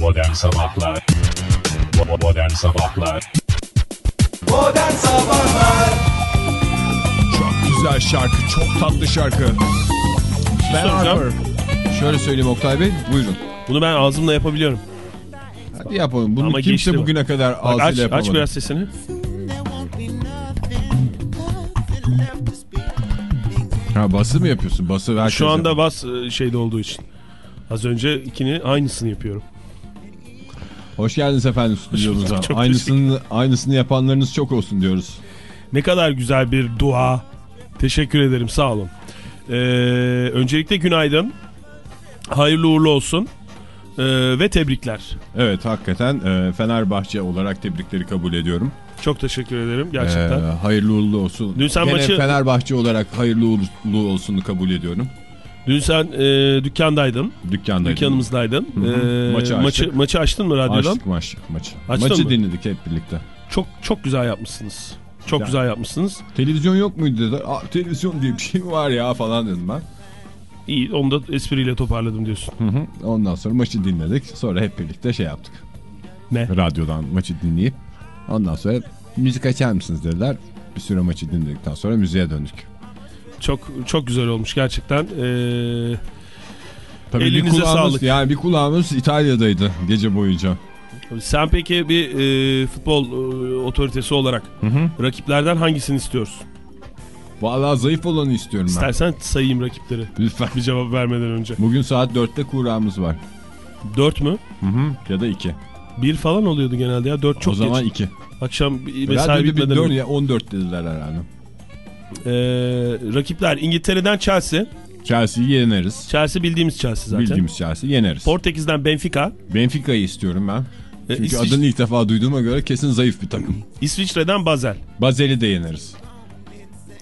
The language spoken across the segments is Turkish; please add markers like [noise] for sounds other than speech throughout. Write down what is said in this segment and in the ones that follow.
Modern Sabahlar Modern Sabahlar Modern Sabahlar Çok güzel şarkı, çok tatlı şarkı. Ben soracağım. Harper. Şöyle söyleyeyim Oktay Bey, buyurun. Bunu ben ağzımla yapabiliyorum. Hadi yapalım. Bunu Ama kimse geçti bu. bugüne kadar Bak, ağzıyla aç, yapamadı. aç biraz sesini. Ha, bası mı yapıyorsun? Bası herkes Şu anda yapıyor. bas e, şeyde olduğu için. Az önce ikini aynısını yapıyorum. Hoş geldiniz efendim stüdyomuza. Aynısını, aynısını yapanlarınız çok olsun diyoruz. Ne kadar güzel bir dua. Teşekkür ederim sağ olun. Ee, öncelikle günaydın. Hayırlı uğurlu olsun. Ee, ve tebrikler. Evet hakikaten e, Fenerbahçe olarak tebrikleri kabul ediyorum. Çok teşekkür ederim gerçekten. E, hayırlı uğurlu olsun. Dün sen Gene maçı- Fenerbahçe olarak hayırlı uğurlu olsunu kabul ediyorum. Dün sen e, dükkandaydın. Dükkandaydım. Dükkanımızdaydın. Hı hı. Ee, Maçı maçı, açtık. maçı açtın mı radyodan? Açtık maç, maçı. Açtın maçı mı? dinledik hep birlikte. Çok çok güzel yapmışsınız. Çok Ya. güzel yapmışsınız. Televizyon yok muydu dediler. Aa, televizyon diye bir şey mi var ya falan dedim ben. İyi onu da espriyle toparladım diyorsun. Hı hı. Ondan sonra maçı dinledik. Sonra hep birlikte şey yaptık. Ne? Radyodan maçı dinleyip ondan sonra müzik açar mısınız dediler. Bir süre maçı dinledikten sonra müziğe döndük. Çok çok güzel olmuş gerçekten. Ee, Tabii Elinize bir sağlık. Yani bir kulağımız İtalya'daydı gece boyunca. sen peki bir e, futbol e, otoritesi olarak rakiplerden hangisini istiyorsun? Vallahi zayıf olanı istiyorum ben. İstersen sayayım rakipleri. Lütfen. Bir cevap vermeden önce. Bugün saat 4'te kurağımız var. 4 mü? Hı hı. Ya da 2. 1 falan oluyordu genelde ya. 4 çok o zaman geç. 2. Akşam mesai Radyoda bir bitmeden 4 önce. ya 14 dediler herhalde. Ee, rakipler İngiltere'den Chelsea. Chelsea'yi yeneriz. Chelsea bildiğimiz Chelsea zaten. Bildiğimiz Chelsea yeneriz. Portekiz'den Benfica. Benfica'yı istiyorum ben. Ee, Çünkü İsviç- adını ilk defa duyduğuma göre kesin zayıf bir takım. İsviçre'den Basel. Bazel'i de yeneriz.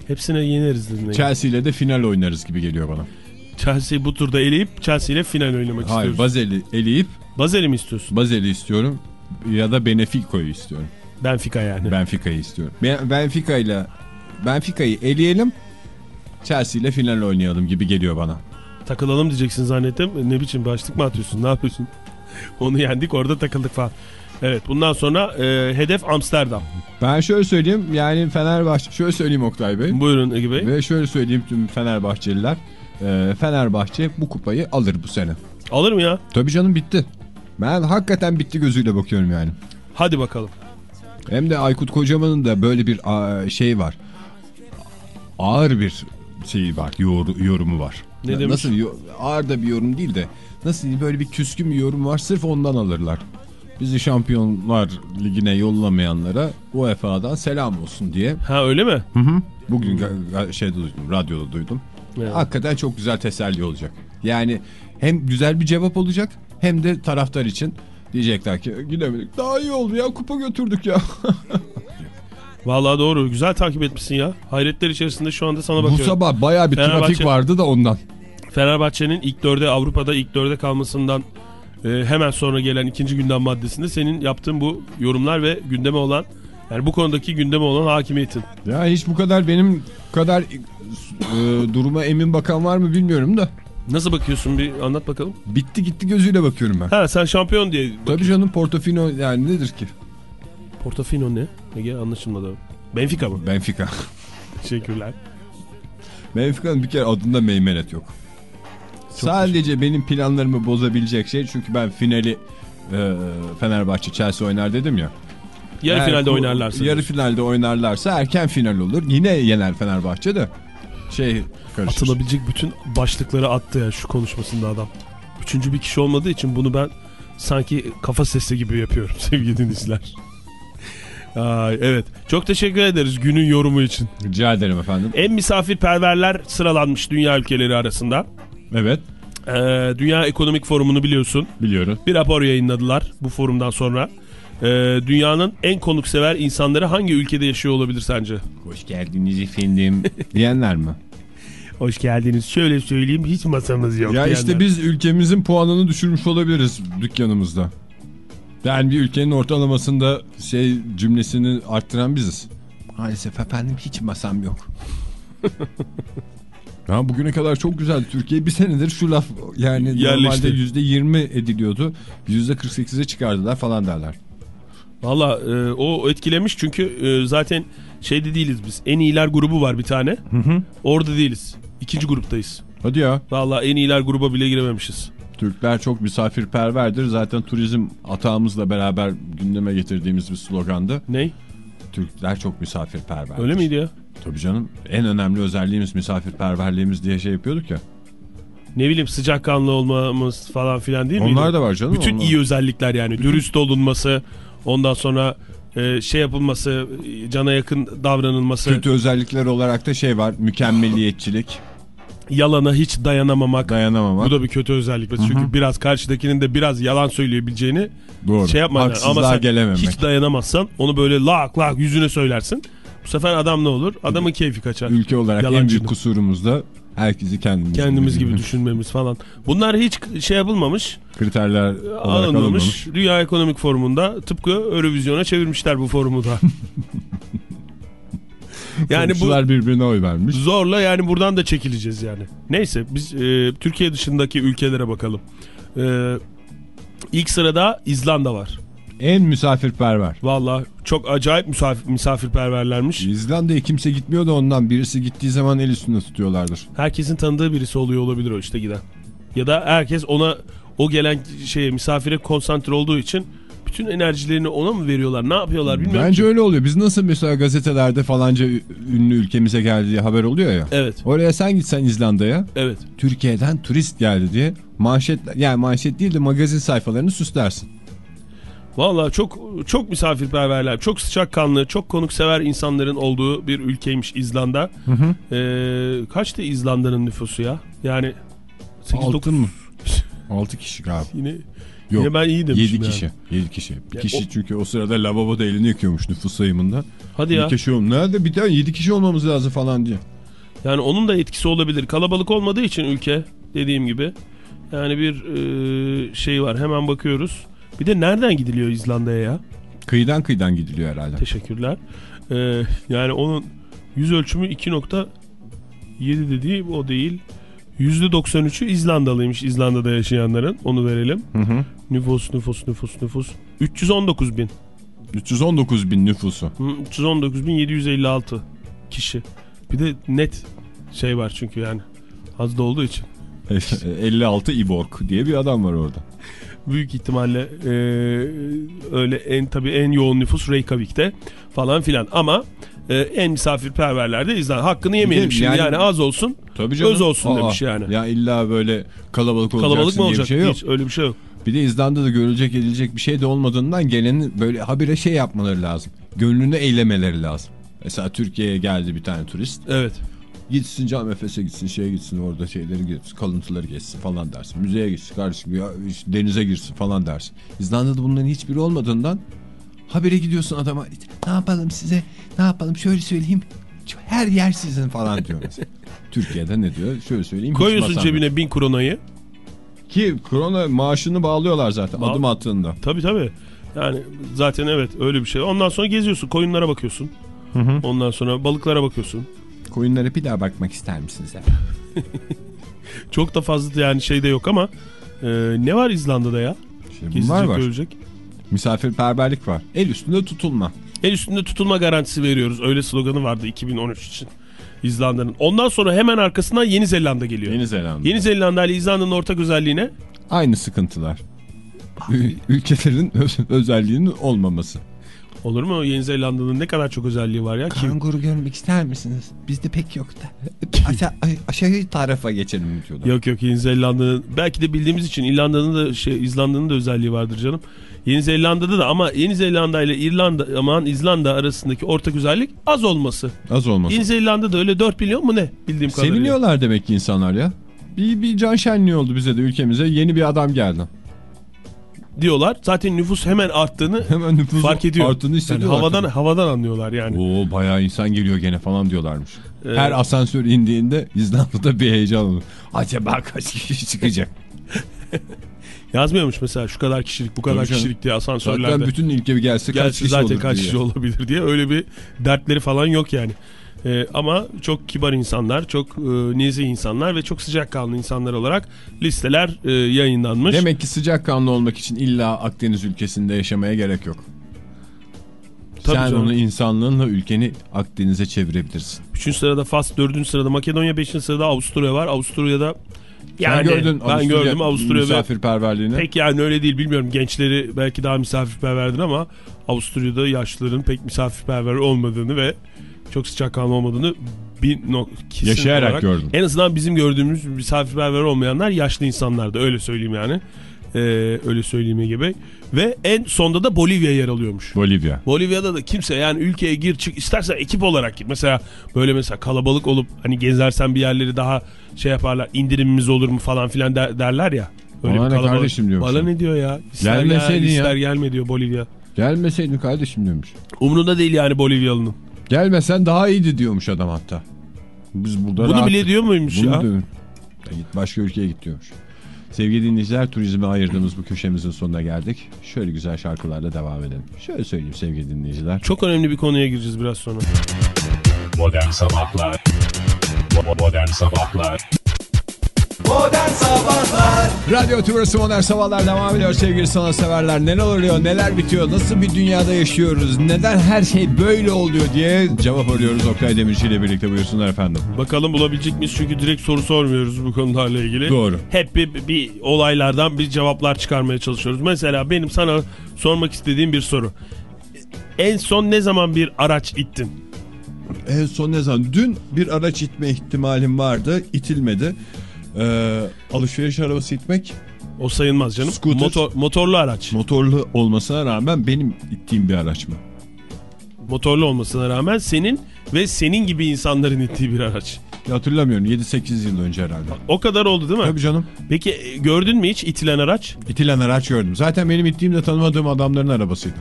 Hepsine yeneriz dedim. Chelsea ile de final oynarız gibi geliyor bana. Chelsea'yi bu turda eleyip Chelsea ile final oynamak Hayır istiyoruz. Bazel'i eleyip Basel'i mi istiyorsun? Bazel'i istiyorum ya da Benefico'yu istiyorum. Benfica yani. Benfica'yı istiyorum. Ben, Benfica ile Benfica'yı eleyelim. Chelsea ile final oynayalım gibi geliyor bana. Takılalım diyeceksin zannettim. Ne biçim başlık mı atıyorsun? Ne yapıyorsun? [laughs] Onu yendik orada takıldık falan. Evet bundan sonra e, hedef Amsterdam. Ben şöyle söyleyeyim yani Fenerbahçe şöyle söyleyeyim Oktay Bey. Buyurun Ege Bey. Ve şöyle söyleyeyim tüm Fenerbahçeliler. Ee, Fenerbahçe bu kupayı alır bu sene. Alır mı ya? Tabii canım bitti. Ben hakikaten bitti gözüyle bakıyorum yani. Hadi bakalım. Hem de Aykut Kocaman'ın da böyle bir şey var. Ağır bir şeyi var, yor- yorumu var. Ne demiş? Nasıl ağır da bir yorum değil de nasıl böyle bir küskün bir yorum var sırf ondan alırlar. Bizi Şampiyonlar Ligi'ne yollamayanlara UEFA'dan selam olsun diye. Ha öyle mi? Bugün ga- ga- şeyde duydum, radyoda duydum. Evet. Hakikaten çok güzel teselli olacak. Yani hem güzel bir cevap olacak hem de taraftar için diyecekler ki gidemedik. Daha iyi oldu ya kupa götürdük ya. [laughs] Vallahi doğru. Güzel takip etmişsin ya. Hayretler içerisinde şu anda sana Bu bakıyorum. sabah baya bir Fenerbahçe- trafik vardı da ondan. Fenerbahçe'nin ilk dörde Avrupa'da ilk dörde kalmasından e, hemen sonra gelen ikinci gündem maddesinde senin yaptığın bu yorumlar ve gündeme olan yani bu konudaki gündeme olan hakimiyetin. Ya hiç bu kadar benim kadar e, duruma emin bakan var mı bilmiyorum da. Nasıl bakıyorsun bir anlat bakalım. Bitti gitti gözüyle bakıyorum ben. Ha sen şampiyon diye. Tabii canım Portofino yani nedir ki? Portofino ne? Ege anlaşılmadı. Benfica mı? Benfica. Teşekkürler. Benfica'nın bir kere adında meymenet yok. Sadece benim planlarımı bozabilecek şey çünkü ben finali e, Fenerbahçe Chelsea oynar dedim ya. Yarı Eğer finalde oynarlarsa. Yarı finalde oynarlarsa erken final olur. Yine yener Fenerbahçe de. Şey karışır. Atılabilecek bütün başlıkları attı ya şu konuşmasında adam. Üçüncü bir kişi olmadığı için bunu ben sanki kafa sesi gibi yapıyorum [laughs] sevgili dinleyiciler. Ay, evet. Çok teşekkür ederiz günün yorumu için. Rica ederim efendim. En misafirperverler sıralanmış dünya ülkeleri arasında. Evet Ee, dünya Ekonomik Forumu'nu biliyorsun. biliyorum. Bir rapor yayınladılar bu forumdan sonra. Ee, dünyanın en konuksever insanları hangi ülkede yaşıyor olabilir sence? Hoş geldiniz efendim [laughs] diyenler mi? Hoş geldiniz. Şöyle söyleyeyim hiç masamız yok. Ya diyenler. işte biz ülkemizin puanını düşürmüş olabiliriz dükkanımızda. Yani bir ülkenin ortalamasında şey cümlesini arttıran biziz. Maalesef efendim hiç masam yok. [laughs] Ya bugüne kadar çok güzel. Türkiye bir senedir şu laf yani Yerleşti. normalde yüzde yirmi ediliyordu. Yüzde 48'e çıkardılar falan derler. Valla e, o etkilemiş çünkü e, zaten şeyde değiliz biz. En iyiler grubu var bir tane. Orada değiliz. İkinci gruptayız. Hadi ya. Valla en iyiler gruba bile girememişiz. Türkler çok misafirperverdir. Zaten turizm atağımızla beraber gündeme getirdiğimiz bir slogandı. Ney? Türkler çok misafirperver. Öyle miydi ya? Tabii canım. En önemli özelliğimiz misafirperverliğimiz diye şey yapıyorduk ya. Ne bileyim sıcakkanlı olmamız falan filan değil miydi? Onlar da var canım. Bütün onlar. iyi özellikler yani. Dürüst olunması, ondan sonra e, şey yapılması, cana yakın davranılması, Kötü özellikler olarak da şey var. Mükemmeliyetçilik, yalana hiç dayanamamak. dayanamamak. Bu da bir kötü özellik. Çünkü biraz karşıdakinin de biraz yalan söyleyebileceğini Doğru. şey yapmadan. Ama sen gelememek. hiç dayanamazsan onu böyle lak lak yüzüne söylersin. Bu sefer adam ne olur? Adamın keyfi kaçar. Ülke olarak en Yalancının. büyük kusurumuz da herkesi kendimiz, Kendimiz gibi düşünmemiz falan. Bunlar hiç şey yapılmamış, Kriterler olarak alınmamış. alınmamış. Dünya Ekonomik Forumu'nda tıpkı Eurovizyon'a çevirmişler bu forumu da. [laughs] [laughs] yani bu Komşular birbirine oy vermiş. zorla yani buradan da çekileceğiz yani. Neyse biz e, Türkiye dışındaki ülkelere bakalım. E, ilk sırada İzlanda var. En misafirperver. Valla çok acayip misafir, misafirperverlermiş. İzlanda'ya kimse gitmiyor da ondan birisi gittiği zaman el üstünde tutuyorlardır. Herkesin tanıdığı birisi oluyor olabilir o işte giden. Ya da herkes ona o gelen şeye misafire konsantre olduğu için bütün enerjilerini ona mı veriyorlar? Ne yapıyorlar bilmiyorum. Bence ki. öyle oluyor. Biz nasıl mesela gazetelerde falanca ünlü ülkemize geldi diye haber oluyor ya. Evet. Oraya sen gitsen İzlanda'ya Evet. Türkiye'den turist geldi diye manşet yani manşet değil de magazin sayfalarını süslersin. Valla çok çok misafirperverler, çok sıcakkanlı, çok konuksever insanların olduğu bir ülkeymiş İzlanda. Ee, kaçtı İzlanda'nın nüfusu ya? Yani 8 Altın mı? 6 kişi galiba. Yine, Yok. yine ben iyi demişim 7 yani. kişi. 7 kişi. Bir Ya kişi o- çünkü o sırada lavaboda elini yıkıyormuş nüfus sayımında. Hadi ya. Bir kişi olm- Nerede bir tane 7 kişi olmamız lazım falan diye. Yani onun da etkisi olabilir. Kalabalık olmadığı için ülke dediğim gibi. Yani bir e, şey var hemen bakıyoruz. Bir de nereden gidiliyor İzlanda'ya ya? Kıyıdan kıyıdan gidiliyor herhalde. Teşekkürler. Ee, yani onun yüz ölçümü 2.7 dediği o değil. %93'ü İzlandalıymış İzlanda'da yaşayanların. Onu verelim. Hı hı. Nüfus, nüfus, nüfus, nüfus. 319 bin. 319 bin nüfusu. Hı, 319 bin 756 kişi. Bir de net şey var çünkü yani. Az da olduğu için. [laughs] 56 İborg diye bir adam var orada. Büyük ihtimalle e, öyle en tabii en yoğun nüfus Reykjavik'te falan filan. Ama e, en misafirperverler de İzlanda. Hakkını yemeyelim şimdi. Yani, yani- az olsun. Tabii Öz olsun demiş yani. Ya illa böyle kalabalık olacaksın Kalabalık mı diye olacak? bir şey yok. Hiç öyle bir şey yok. Bir de İzlanda'da görülecek edilecek bir şey de olmadığından gelenin böyle habire şey yapmaları lazım. Gönlünü eylemeleri lazım. Mesela Türkiye'ye geldi bir tane turist. Evet. Gitsin cam Efes'e gitsin şeye gitsin orada şeyleri gitsin kalıntıları geçsin falan dersin. Müzeye gitsin kardeşim ya denize girsin falan dersin. İzlanda'da bunların hiçbiri olmadığından habire gidiyorsun adama ne yapalım size ne yapalım şöyle söyleyeyim her yer sizin falan diyor mesela. [laughs] Türkiye'de ne diyor şöyle söyleyeyim. Koyuyorsun cebine bin kronayı. Ki krona maaşını bağlıyorlar zaten Ba- adım attığında. Tabii tabii. Yani zaten evet öyle bir şey. Ondan sonra geziyorsun. Koyunlara bakıyorsun. Ondan sonra balıklara bakıyorsun. Koyunlara bir daha bakmak ister misiniz? [laughs] Çok da fazla yani şey de yok ama e, ne var İzlanda'da ya? Bunlar Gezilecek var. görecek. Misafirperverlik var. El üstünde tutulma. El üstünde tutulma garantisi veriyoruz. Öyle sloganı vardı 2013 için İzlanda'nın. Ondan sonra hemen arkasından Yeni Zelanda geliyor. Yeni Zelanda. Yeni Zelanda ile İzlanda'nın ortak özelliği ne? Aynı sıkıntılar. Ül- Ülkelerin öz- özelliğinin olmaması. Olur mu? Yeni Zelanda'nın ne kadar çok özelliği var ya. Kim? Kanguru görmek ister misiniz? Bizde pek yok da. Aşağı, aşağı tarafa geçelim diyorlar. Yok yok Yeni Zelanda'nın belki de bildiğimiz için İrlanda'nın da şey İzlanda'nın da özelliği vardır canım. Yeni Zelanda'da da ama Yeni Zelanda ile İrlanda aman İzlanda arasındaki ortak özellik az olması. Az olmasın. Yeni Zelanda'da öyle 4 milyon mu ne bildiğim kadarıyla. Seviniyorlar demek ki insanlar ya. Bir, bir can şenliği oldu bize de ülkemize. Yeni bir adam geldi. Diyorlar. Zaten nüfus hemen arttığını [laughs] Hemen nüfusun fark ediyor. arttığını Yani havadan tabii. havadan anlıyorlar yani. Oo bayağı insan geliyor gene falan diyorlarmış. Ee, Her asansör indiğinde İzlanda'da bir heyecan olur. Acaba kaç kişi çıkacak? [laughs] Yazmıyormuş mesela şu kadar kişilik bu kadar Tabii canım. kişilik diye asansörlerde. Zaten bütün ülke bir gelse kaç Gerçi kişi zaten kaç kişi olabilir diye öyle bir dertleri falan yok yani. E, ama çok kibar insanlar, çok e, nezih insanlar ve çok sıcakkanlı insanlar olarak listeler e, yayınlanmış. Demek ki sıcakkanlı olmak için illa Akdeniz ülkesinde yaşamaya gerek yok. Tabii Sen canım. onu insanlığınla ülkeni Akdeniz'e çevirebilirsin. 3. sırada Fas, 4. sırada Makedonya, 5. sırada Avusturya var. Avusturya'da yani Sen gördün ben Avusturya gördüm Avusturya ve misafirperverliğini. pek yani öyle değil bilmiyorum. Gençleri belki daha misafirperverdir ama Avusturya'da yaşlıların pek misafirperver olmadığını ve çok sıcakkanlı olmadığını bir no Yaşayarak olarak- gördüm. En azından bizim gördüğümüz misafirperver olmayanlar yaşlı insanlardı öyle söyleyeyim yani. Ee, öyle söyleyeyim gibi. Ve en sonda da Bolivya yer alıyormuş. Bolivya. Bolivya'da da kimse yani ülkeye gir çık istersen ekip olarak git. Mesela böyle mesela kalabalık olup hani gezersen bir yerleri daha şey yaparlar indirimimiz olur mu falan filan der- derler ya. Bana ne kalabalık- kardeşim diyormuş Bana ya. ne diyor ya? İster Gelmeseydin gel, ya. ister gelme diyor Bolivya. Gelmeseydin kardeşim diyormuş. Umrunda değil yani Bolivyalı'nın. Gelmesen daha iyiydi diyormuş adam hatta. Biz burada Bunu rahat- bile diyor muymuş Bunu ya? diyor. Git başka ülkeye git diyormuş. Sevgili dinleyiciler turizme ayırdığımız bu köşemizin sonuna geldik. Şöyle güzel şarkılarla devam edelim. Şöyle söyleyeyim sevgili dinleyiciler. Çok önemli bir konuya gireceğiz biraz sonra. Modern Sabahlar Modern Sabahlar Modern Sabahlar Radyo Tümrüsü Modern Sabahlar devam ediyor sevgili sanatseverler. Neler oluyor, neler bitiyor, nasıl bir dünyada yaşıyoruz, neden her şey böyle oluyor diye cevap arıyoruz Oktay Demirci ile birlikte buyursunlar efendim. Bakalım bulabilecek miyiz? Çünkü direkt soru sormuyoruz bu konularla ilgili. Doğru. Hep bir, bir olaylardan bir cevaplar çıkarmaya çalışıyoruz. Mesela benim sana sormak istediğim bir soru. En son ne zaman bir araç ittin? En son ne zaman? Dün bir araç itme ihtimalim vardı, itilmedi. Ee, alışveriş arabası itmek O sayılmaz canım. Scooter. Motor, motorlu araç. motorlu olmasına rağmen benim ittiğim bir araç mı? Motorlu olmasına rağmen senin ve senin gibi insanların ittiği bir araç. Ya hatırlamıyorum 7-8 yıl önce herhalde. O kadar oldu değil mi? Tabii canım. Peki e, gördün mü hiç itilen araç? İtilen araç gördüm. Zaten benim ittiğim de tanımadığım adamların arabasıydı.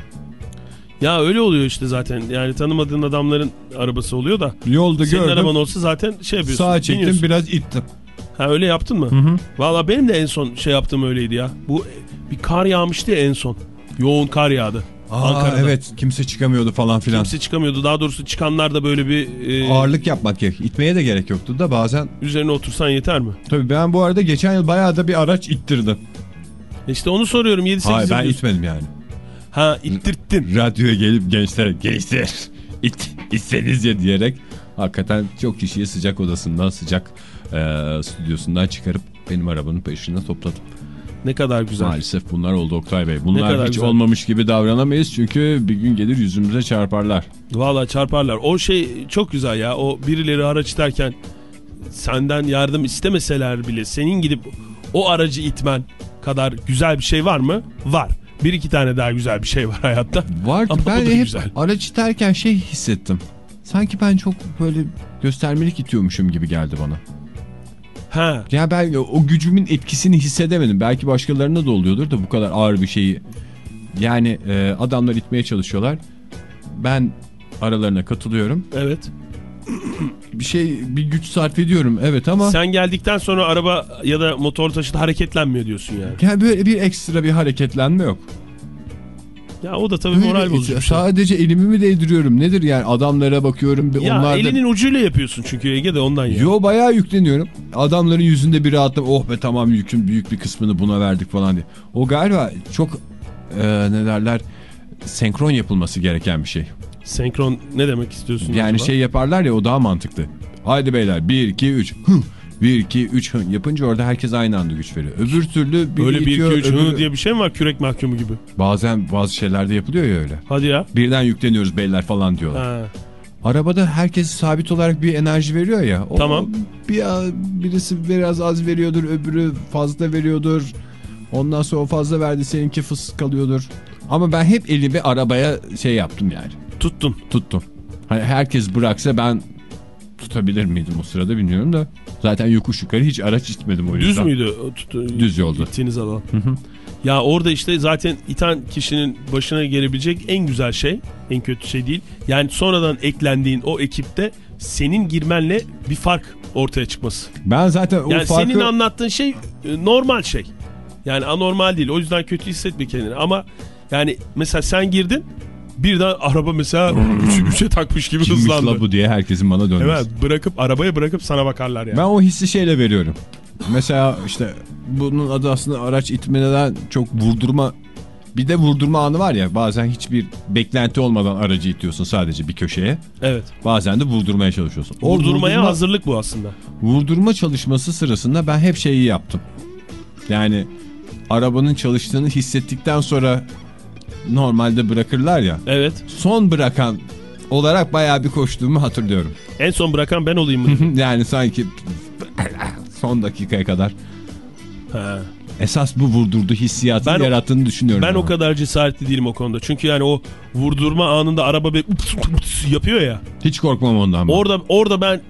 Ya öyle oluyor işte zaten. Yani tanımadığın adamların arabası oluyor da. Yolda Senin gördüm. araban olsa zaten şey yapıyorsun. Sağa çektim biniyorsun. biraz ittim. Ha öyle yaptın mı? Valla benim de en son şey yaptığım öyleydi ya. Bu e, bir kar yağmıştı ya en son. Yoğun kar yağdı. Aa, Ankara'da. evet kimse çıkamıyordu falan filan. Kimse çıkamıyordu. Daha doğrusu çıkanlar da böyle bir e, Ağırlık yapmak gerek. İtmeye de gerek yoktu da bazen. üzerine otursan yeter mi? Tabii ben bu arada geçen yıl bayağı da bir araç ittirdim. İşte onu soruyorum 7-8 Hayır ben diyorsun. itmedim yani. Ha ittirttin. Radyoya gelip gençlere gençler it, itseniz ya diyerek hakikaten çok kişiyi sıcak odasından sıcak e, stüdyosundan çıkarıp benim arabanın peşine topladım. Ne kadar güzel. Maalesef bunlar oldu Oktay Bey. Bunlar hiç güzel. olmamış gibi davranamayız çünkü bir gün gelir yüzümüze çarparlar. Valla çarparlar. O şey çok güzel ya. O birileri araç iterken senden yardım istemeseler bile senin gidip o aracı itmen kadar güzel bir şey var mı? Var. Bir iki tane daha güzel bir şey var hayatta. Vardı Ama ben hep güzel. araç iterken şey hissettim. Sanki ben çok böyle göstermelik itiyormuşum gibi geldi bana. Ha. Ya ben o gücümün etkisini hissedemedim. Belki başkalarına da oluyordur da bu kadar ağır bir şeyi. Yani e, adamlar itmeye çalışıyorlar. Ben aralarına katılıyorum. Evet. Bir şey bir güç sarf ediyorum evet ama Sen geldikten sonra araba ya da motor taşıt hareketlenmiyor diyorsun yani. yani böyle bir ekstra bir hareketlenme yok. Ya o da tabii moral bozucu şey. Sadece elimi mi değdiriyorum nedir yani adamlara bakıyorum Ya onlar da... elinin ucuyla yapıyorsun çünkü Ege de ondan ya. Yo bayağı yükleniyorum. Adamların yüzünde bir rahatlama. Oh be tamam yükün büyük bir kısmını buna verdik falan diye. O galiba çok e, ne derler senkron yapılması gereken bir şey. Senkron ne demek istiyorsun Yani acaba? şey yaparlar ya o daha mantıklı. Haydi beyler 1 2 3 1 2 3 yapınca orada herkes aynı anda güç veriyor. Öbür türlü biri Öyle bir iki itiyor, üç öbürü- hı diye bir şey mi var kürek mahkumu gibi? Bazen bazı şeylerde yapılıyor ya öyle. Hadi ya. Birden yükleniyoruz beyler falan diyorlar. Ha. Arabada herkes sabit olarak bir enerji veriyor ya. O Tamam. Bir, birisi biraz az veriyordur, öbürü fazla veriyordur. Ondan sonra o fazla verdi seninki fıs kalıyordur. Ama ben hep elimi arabaya şey yaptım yani. Tuttun. Tuttum. Hani herkes bıraksa ben tutabilir miydim o sırada bilmiyorum da. Zaten yokuş yukarı hiç araç itmedim o yüzden. Düz müydü? tut- Düz yolda. Gittiğiniz alan. Ya orada işte zaten iten kişinin başına gelebilecek en güzel şey, en kötü şey değil. Yani sonradan eklendiğin o ekipte senin girmenle bir fark ortaya çıkması. Ben zaten o Yani farkı... senin anlattığın şey e, normal şey. Yani anormal değil. O yüzden kötü hissetme kendini. Ama yani mesela sen girdin Birden araba mesela üç, üçe takmış gibi Kimmiş hızlandı. la bu diye herkesin bana dönmesi. Evet bırakıp arabaya bırakıp sana bakarlar yani. Ben o hissi şeyle veriyorum. Mesela işte bunun adı aslında araç itmeden çok vurdurma bir de vurdurma anı var ya bazen hiçbir beklenti olmadan aracı itiyorsun sadece bir köşeye. Evet. Bazen de vurdurmaya çalışıyorsun. O Vurdurmaya vurdurma- hazırlık bu aslında. Vurdurma çalışması sırasında ben hep şeyi yaptım. Yani arabanın çalıştığını hissettikten sonra normalde bırakırlar ya. Evet. Son bırakan olarak bayağı bir koştuğumu hatırlıyorum. En son bırakan ben olayım mı? [laughs] yani sanki [laughs] son dakikaya kadar Ha. esas bu vurdurdu hissiyatını Ben yarattığını düşünüyorum. Ben ama. o kadar cesaretli değilim o konuda. Çünkü yani o vurdurma anında araba bir yapıyor ya. Hiç korkmam ondan. ben. Orada orada ben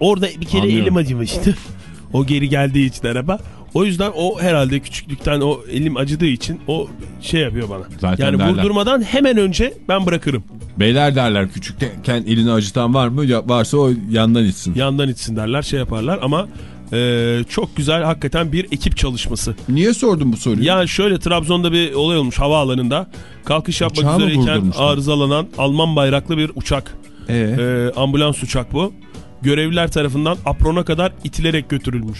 orada bir kere Anlıyorum. elim acımıştı. [laughs] o geri geldiği için araba. O yüzden o herhalde küçüklükten o elim acıdığı için o şey yapıyor bana. Zaten yani derler. vurdurmadan hemen önce ben bırakırım. Beyler derler küçükken elini acıtan var mı? Ya varsa o yandan içsin. Yandan itsin derler şey yaparlar ama e, çok güzel hakikaten bir ekip çalışması. Niye sordun bu soruyu? Yani şöyle Trabzon'da bir olay olmuş havaalanında. Kalkış yapmak Uçağı üzereyken arızalanan Alman bayraklı bir uçak. Ee? E, ambulans uçak bu. Görevliler tarafından aprona kadar itilerek götürülmüş.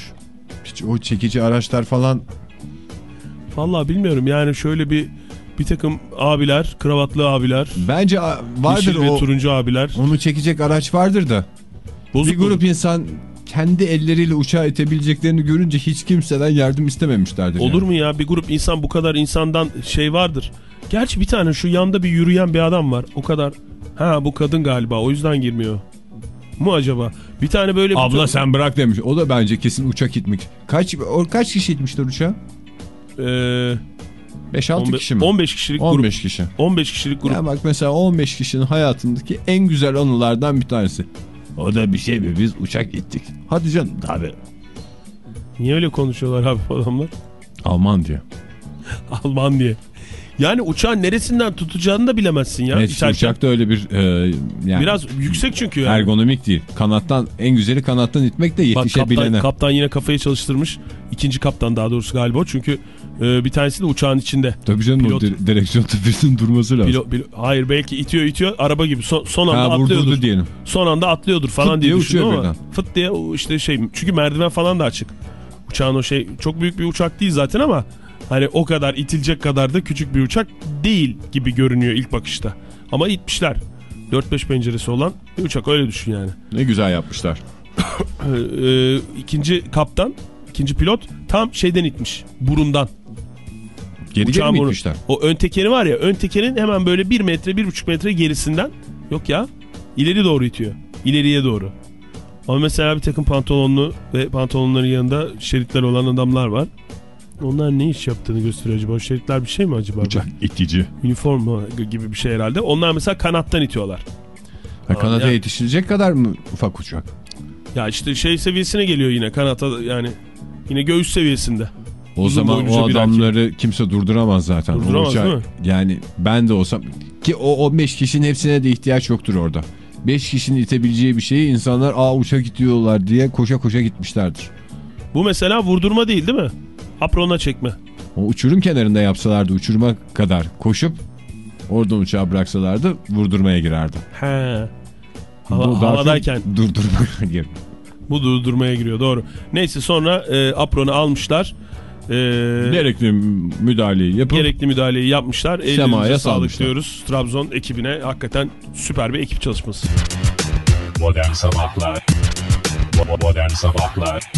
Hiç o çekici araçlar falan Vallahi bilmiyorum yani şöyle bir bir takım abiler, kravatlı abiler, bence vardır yeşil ve o. turuncu abiler. Onu çekecek araç vardır da. Bozuk bir grup bozuk. insan kendi elleriyle uçağı itebileceklerini görünce hiç kimseden yardım istememişlerdir. Olur yani. mu ya bir grup insan bu kadar insandan şey vardır. Gerçi bir tane şu yanda bir yürüyen bir adam var. O kadar. Ha bu kadın galiba o yüzden girmiyor. Mu acaba? Bir tane böyle... bir- Abla sen bırak demiş. O da bence kesin uçak itmiş. Kaç o kaç kişi itmişler uçağı? Ee, 5-6 15, kişi mi? 15 kişilik grup. 15 kişi. 15 kişilik grup. Ya bak mesela 15 kişinin hayatındaki en güzel anılardan bir tanesi. O da bir şey mi? Biz uçak gittik. Hadi canım. Tabii. Niye öyle konuşuyorlar abi adamlar? Alman diye. [laughs] Alman diye. Yani uçağın neresinden tutacağını da bilemezsin ya. Evet, işte uçakta öyle bir e, yani Biraz yüksek çünkü yani. ergonomik değil. Kanattan en güzeli kanattan itmek de Bak kaptan, yetişebilene. kaptan yine kafayı çalıştırmış. İkinci kaptan daha doğrusu galiba. Çünkü e, bir tanesi de uçağın içinde. Tabii canım Pilot. o dire- direksiyonda birinin durması lazım. Pilo- pilo- hayır belki itiyor itiyor araba gibi son, son anda ha atlıyordur. diyelim. Son anda atlıyordur falan Fıt diye diye uçuyor ama fıt diye işte şey çünkü merdiven falan da açık. Uçağın o şey çok büyük bir uçak değil zaten ama hani o kadar itilecek kadar da küçük bir uçak değil gibi görünüyor ilk bakışta. Ama itmişler. 4-5 penceresi olan bir uçak öyle düşün yani. Ne güzel yapmışlar. [coughs] Ee, e, ikinci kaptan, ikinci pilot tam şeyden itmiş. Burundan. Geri geri Uçağın mi burnu. itmişler? O ön tekeri var ya ön tekerin hemen böyle 1 metre 1,5 metre gerisinden yok ya ileri doğru itiyor. İleriye doğru. Ama mesela bir takım pantolonlu ve pantolonların yanında şeritler olan adamlar var. Onlar ne iş yaptığını gösteriyor acaba? O şeritler bir şey mi acaba? Uçak itici. Üniforma gibi bir şey herhalde. Onlar mesela kanattan itiyorlar. Ha, Kanada ya- yetişilecek kadar mı ufak uçak? Ya işte şey seviyesine geliyor yine kanata yani yine göğüs seviyesinde. O Uzun zaman o adamları kimse durduramaz zaten. Durduramaz, uçak- değil mi? Yani ben de olsam ki o 15 kişinin hepsine de ihtiyaç yoktur orada. 5 kişinin itebileceği bir şeyi insanlar aa uçak itiyorlar diye koşa koşa gitmişlerdir. Bu mesela vurdurma değil değil mi? Aprona çekme. O uçurum kenarında yapsalardı uçuruma kadar koşup oradan uçağı bıraksalardı vurdurmaya girerdi. He. Hava- Bu havadayken Durdurmaya [laughs] gir. bu durdurmaya giriyor doğru. Neyse sonra e, apronu almışlar. E, Gerekli müdahaleyi yapıp gerekli müdahaleyi yapmışlar. Semaya sağlık diyoruz. Trabzon ekibine hakikaten süper bir ekip çalışması. Modern Sabahlar Modern Sabahlar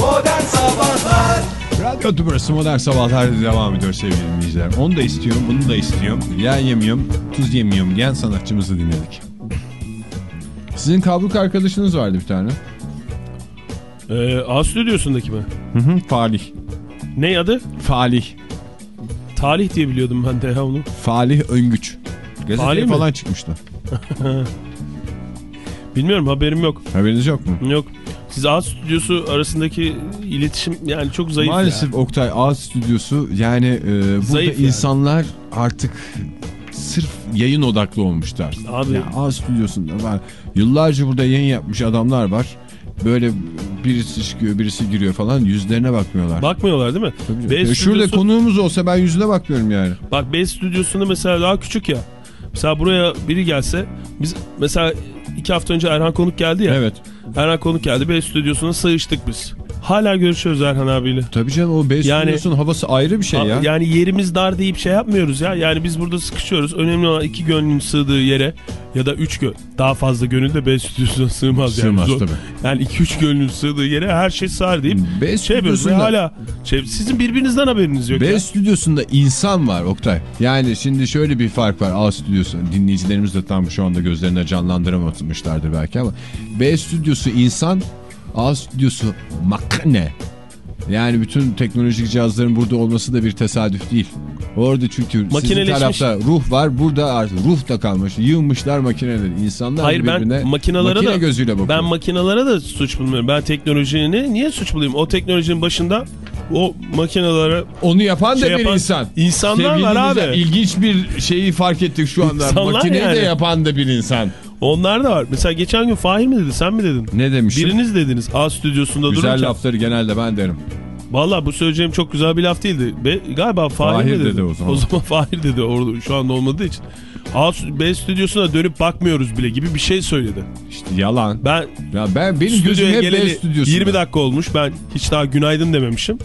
Modern Sabahlar Radyo Tübrası Modern Sabahlar devam ediyor sevgili dinleyiciler. Onu da istiyorum, bunu da istiyorum. Yen yemiyorum, tuz yemiyorum diyen sanatçımızı dinledik. Sizin kabluk arkadaşınız vardı bir tane. E, A stüdyosundaki mi? Hı hı, Falih. Ne adı? Falih. Talih diye biliyordum ben de ya onu. Falih Öngüç. Gazeteye Falih mi? falan çıkmıştı. [laughs] Bilmiyorum haberim yok. Haberiniz yok mu? Yok. Siz A stüdyosu arasındaki iletişim yani çok zayıf Maalesef ya. Oktay A stüdyosu yani e, burada Zayıf yani. insanlar artık sırf yayın odaklı olmuşlar. Abi- Ya A stüdyosunda var. Yıllarca burada yayın yapmış adamlar var. Böyle birisi çıkıyor birisi giriyor falan yüzlerine bakmıyorlar. Bakmıyorlar değil mi? Tabii B. Ya şurada stüdyosu- konuğumuz olsa ben yüzüne bakmıyorum yani. Bak B stüdyosunda mesela daha küçük ya. Mesela buraya biri gelse biz mesela iki hafta önce Erhan Konuk geldi ya. Evet. Erhan Konuk geldi. B stüdyosuna sığıştık biz. Hala görüşüyoruz Erhan abiyle. Tabii canım o B Yani- stüdyosunun havası ayrı bir şey ya. Yani yerimiz dar deyip şey yapmıyoruz ya. Yani biz burada sıkışıyoruz. Önemli olan iki gönlün sığdığı yere ya da üç gönül. Daha fazla gönül de B stüdyosuna sığmaz. Sığmaz yani. Tabii. Yani iki üç gönlün sığdığı yere her şey sığar deyip B şey yapıyoruz. Ve hala şey, sizin birbirinizden haberiniz yok B ya. stüdyosunda insan var Oktay. Yani şimdi şöyle bir fark var A stüdyosu. Dinleyicilerimiz de tam şu anda gözlerine canlandıramamışlardır belki ama B stüdyosu insan, A stüdyosu makine. Yani bütün teknolojik cihazların burada olması da bir tesadüf değil. Orada çünkü sizin tarafta ruh var, burada artık ruh da kalmış. Yığmışlar makineleri. İnsanlar Hayır ben birbirine makinalara makine da gözüyle bakıyor. ben makinalara da suç bulmuyorum. Ben teknolojinin niye suç bulayım? O teknolojinin başında o makinalara Onu yapan da Şey bir yapan insan. insanlar Sevgili var abi. İlginç bir şeyi fark ettik şu anda. İnsanlar Makineyi yani. de yapan da bir insan. Onlar da var. Mesela geçen gün Fahir mi dedi sen mi dedin? Ne demişim? Biriniz dediniz A stüdyosunda Güzel dururken. lafları genelde ben derim. Valla bu söyleyeceğim çok güzel bir laf değildi. Be, galiba Fahir, Fahir dedi? dedi o zaman. [laughs] O zaman Fahir dedi orada şu anda olmadığı için. A, B stüdyosuna dönüp bakmıyoruz bile gibi bir şey söyledi. İşte yalan. Ben Ya ben benim gözüm hep B stüdyosunda. 20 dakika olmuş. Ben hiç daha günaydın dememişim.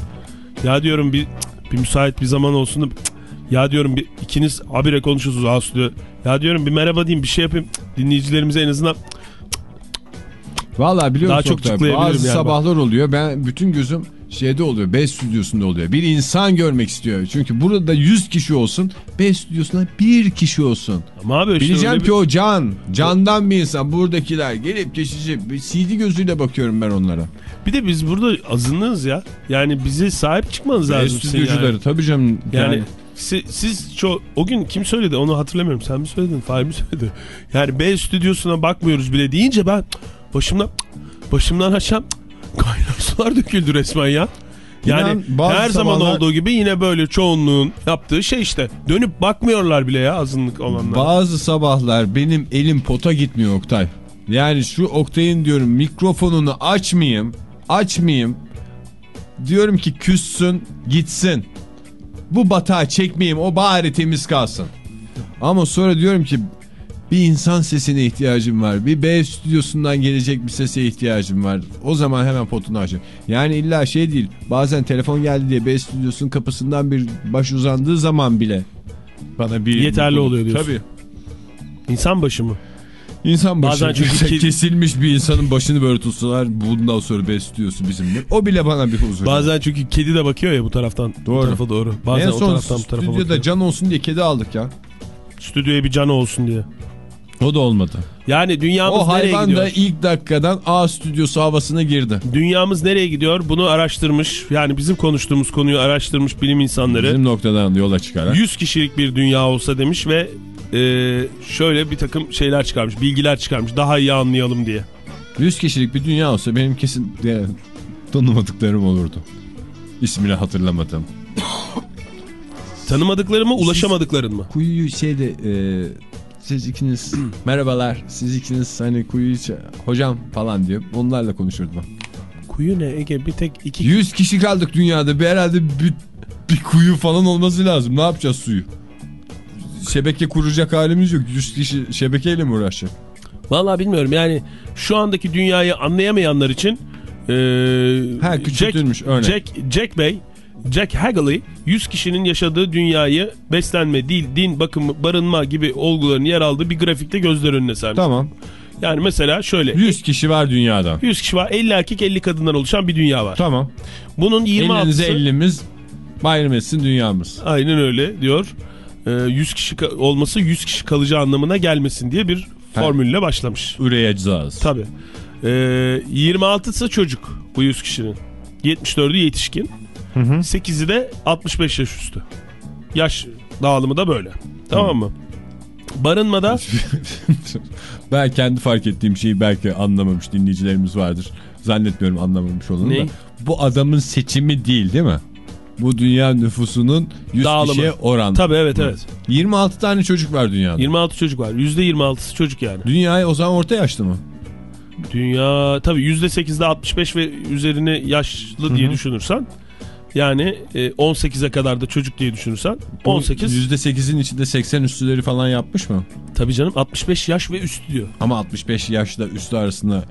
Ya diyorum bir bir müsait bir zaman olsun da ya diyorum bir ikiniz habire konuşuyorsunuz A stüdyo. Ya diyorum bir merhaba diyeyim bir şey yapayım. Dinleyicilerimize en azından Vallahi biliyor Daha musun çok Oktay, Bazı yani sabahlar oluyor. Ben bütün gözüm şeyde oluyor. B stüdyosunda oluyor. Bir insan görmek istiyor. Çünkü burada 100 kişi olsun. B stüdyosunda bir kişi olsun. ama abi işte Bileceğim ki o can. Candan bir insan. Buradakiler gelip geçici. Bir CD gözüyle bakıyorum ben onlara. bir, bir de biz burada azınlığız ya. Yani bize sahip çıkmanız B lazım. sizin stüdyocuları yani. tabii canım. Yani, Yani, si- siz ço o gün kim söyledi onu hatırlamıyorum. Sen mi söyledin? Fahir mi söyledi? Yani B stüdyosuna bakmıyoruz bile deyince ben başımdan başımdan aşağı kaynar sular döküldü resmen ya. Yani İnan, her zaman sabahlar- olduğu gibi yine böyle çoğunluğun yaptığı şey işte. Dönüp bakmıyorlar bile ya azınlık olanlar. Bazı sabahlar benim elim pota gitmiyor Oktay. Yani şu Oktay'ın diyorum mikrofonunu açmayayım, açmayayım. Diyorum ki küssün, gitsin. Bu batağı çekmeyeyim, o bari temiz kalsın. Ama sonra diyorum ki bir insan sesine ihtiyacım var. Bir B stüdyosundan gelecek bir sese ihtiyacım var. O zaman hemen potunu açıyorum. Yani illa şey değil. Bazen telefon geldi diye B stüdyosunun kapısından bir baş uzandığı zaman bile bana bir Yeterli oluyor diyorsun. Tabii. İnsan başı mı? İnsan başı Bazen çünkü kesilmiş bir insanın başını böyle tutsalar bundan sonra besliyorsun bizimle. O bile bana bir huzur. Bazen çünkü kedi de bakıyor ya bu taraftan. Bu Doğru. tarafa doğru. Bazen en o son taraftan bu tarafa stüdyoda bakıyor. can olsun diye kedi aldık ya. Stüdyoya bir canı olsun diye. O da olmadı. Yani dünyamız O nereye hayvan gidiyor? da ilk dakikadan A stüdyosu havasına girdi. Dünyamız nereye gidiyor? Bunu araştırmış. Yani bizim konuştuğumuz konuyu araştırmış bilim insanları. Bizim noktadan yola çıkarak. 100 kişilik bir dünya olsa demiş ve e, şöyle bir takım şeyler çıkarmış. Bilgiler çıkarmış. Daha iyi anlayalım diye. 100 kişilik bir dünya olsa benim kesin de, tanımadıklarım olurdu. İsmini hatırlamadım. [coughs] Tanımadıkları mı, ulaşamadıkların mı? Kuyuyu şeyde e, siz ikiniz [coughs] merhabalar siz ikiniz hani kuyuyu hocam falan diyor. Onlarla konuşurdum. Kuyu ne Ege? Bir tek iki... 100 kişi kaldık dünyada. Bir herhalde bir, bir kuyu falan olması lazım. Ne yapacağız suyu? Şebeke kuracak halimiz yok. 100 kişi şebekeyle mi uğraşacak? Vallahi bilmiyorum yani şu andaki dünyayı anlayamayanlar için e, Ha, küçültülmüş Jack, örnek. Jack, Jack Bey Jack Hagley 100 kişinin yaşadığı dünyayı beslenme, dil, din, bakım, barınma gibi olguların yer aldığı bir grafikte gözler önüne sermiş. Tamam. Yani mesela şöyle 100 kişi var dünyada. 100 kişi var 50 erkek 50 kadından oluşan bir dünya var. Tamam. Bunun 26'sı 50'nize 50'miz bayram etsin dünyamız. aynen öyle diyor. E, 100 kişi ka- olması 100 kişi kalacağı anlamına gelmesin diye bir formülle başlamış. Üreyeceğiz. Tabii. Ee, 26'sı çocuk bu 100 kişinin. 74'ü yetişkin. 8'i de 65 yaş üstü. Yaş dağılımı da böyle. Tamam mı? Barınmada [laughs] ben kendi fark ettiğim şeyi belki anlamamış dinleyicilerimiz vardır. Zannetmiyorum anlamamış olanı Ne? da. Bu adamın seçimi değil değil mi? Bu dünya nüfusunun 100 Dağılımı. kişiye oran. tabii evet evet. 26 tane çocuk var dünyada. 26 çocuk var. %26'sı çocuk yani. Dünya o zaman orta yaşlı mı? Dünya tabii %8'de 65 ve üzerine yaşlı diye düşünürsen Yani e, 18'e kadar da çocuk diye düşünürsen 18 %8'in içinde 80 üstüleri falan yapmış mı? tabii canım 65 yaş ve üstü diyor. Ama 65 yaşla üstü arasında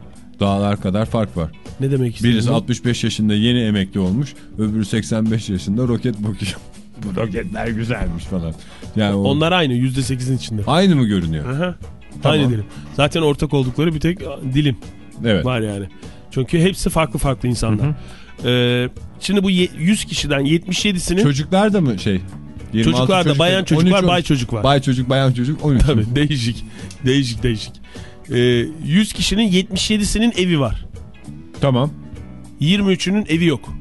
dağlar kadar fark var. Ne demek istiyorsun? Birisi 65 yaşında yeni emekli olmuş. Öbürü 85 yaşında roket bakıyor. [laughs] Bu roketler güzelmiş falan. Yani o- Onlar aynı %8'in içinde. aynı mı görünüyor? Aha. Tamam. Aynı dilim. Zaten ortak oldukları bir tek dilim Evet. var yani. Çünkü hepsi farklı farklı insanlar. Ee, şimdi bu ye- 100 kişiden 77'sinin Çocuklar da mı şey? 26 çocuklar da bayan çocuk 13, var, bay 13. çocuk var. Bay çocuk, bayan çocuk 13. Tabii değişik. Değişik değişik. Ee, 100 kişinin 77'sinin evi var. Tamam. 23'ünün evi yok.